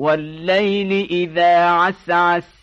والليل إذا عسعس